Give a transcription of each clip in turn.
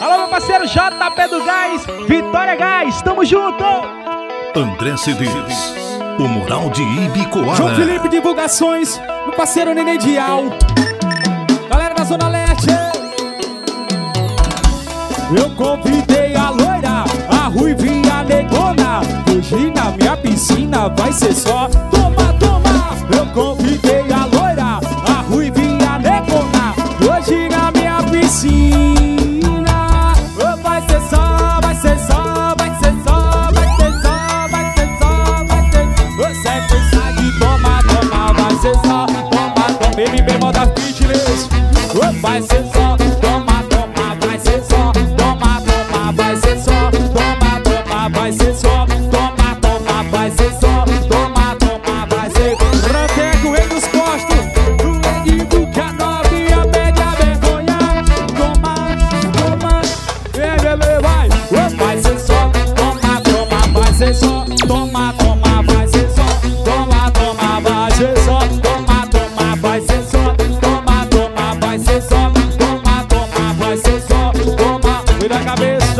Alô, meu parceiro JP do Gás, Vitória Gás, tamo junto! André Cedês, o moral de Ibicoara. João Felipe Divulgações, meu parceiro Nenê Dial. Galera da Zona Leste. Eu convidei a loira, a ruivinha negona. Hoje na minha piscina vai ser só bem moda fitness. Vai ser só, toma, toma, vai ser só, toma, toma, vai ser só, toma, toma, vai ser só, toma, toma, vai ser só, toma, toma, vai ser. Ranteco rei dos postos, do Edito que a novinha pede a vergonha. Toma, toma, vem, bebê, vai, vai ser só, toma, toma, vai ser só, toma, toma, vai ser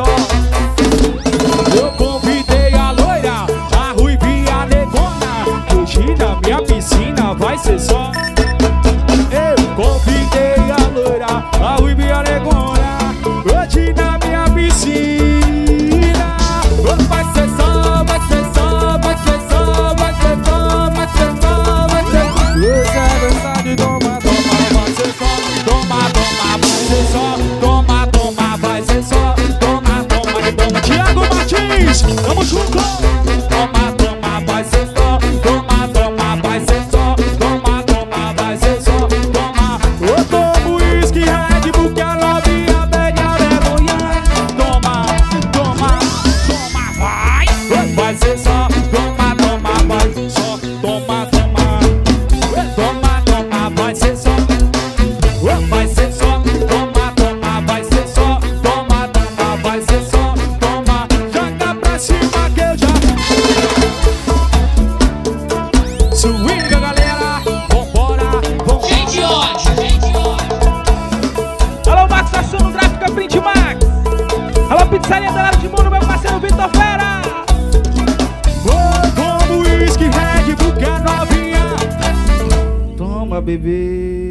a cabeça, eu convidei a loira, a ruivinha negona. Hoje na minha piscina vai ser só. Eu convidei a loira, a ruivinha negona. Hoje na minha piscina vai ser só, vai ser só, vai ser só, vai ser só, vai ser só, vai ser só. Você é verdade, toma, toma, vai ser só, toma, toma, vai ser só, tamo junto. Toma, toma, vai ser só, toma, toma, vai ser Swinga, galera, vambora, vambora. Gente hoje, gente hoje. Alô, Max Assuno, Gráfica Print Max! Alô, Pizzaria Galera de Mundo, meu parceiro Vitor Fera! Vou como uísque, Red Bull, que é novinha. Toma, bebê.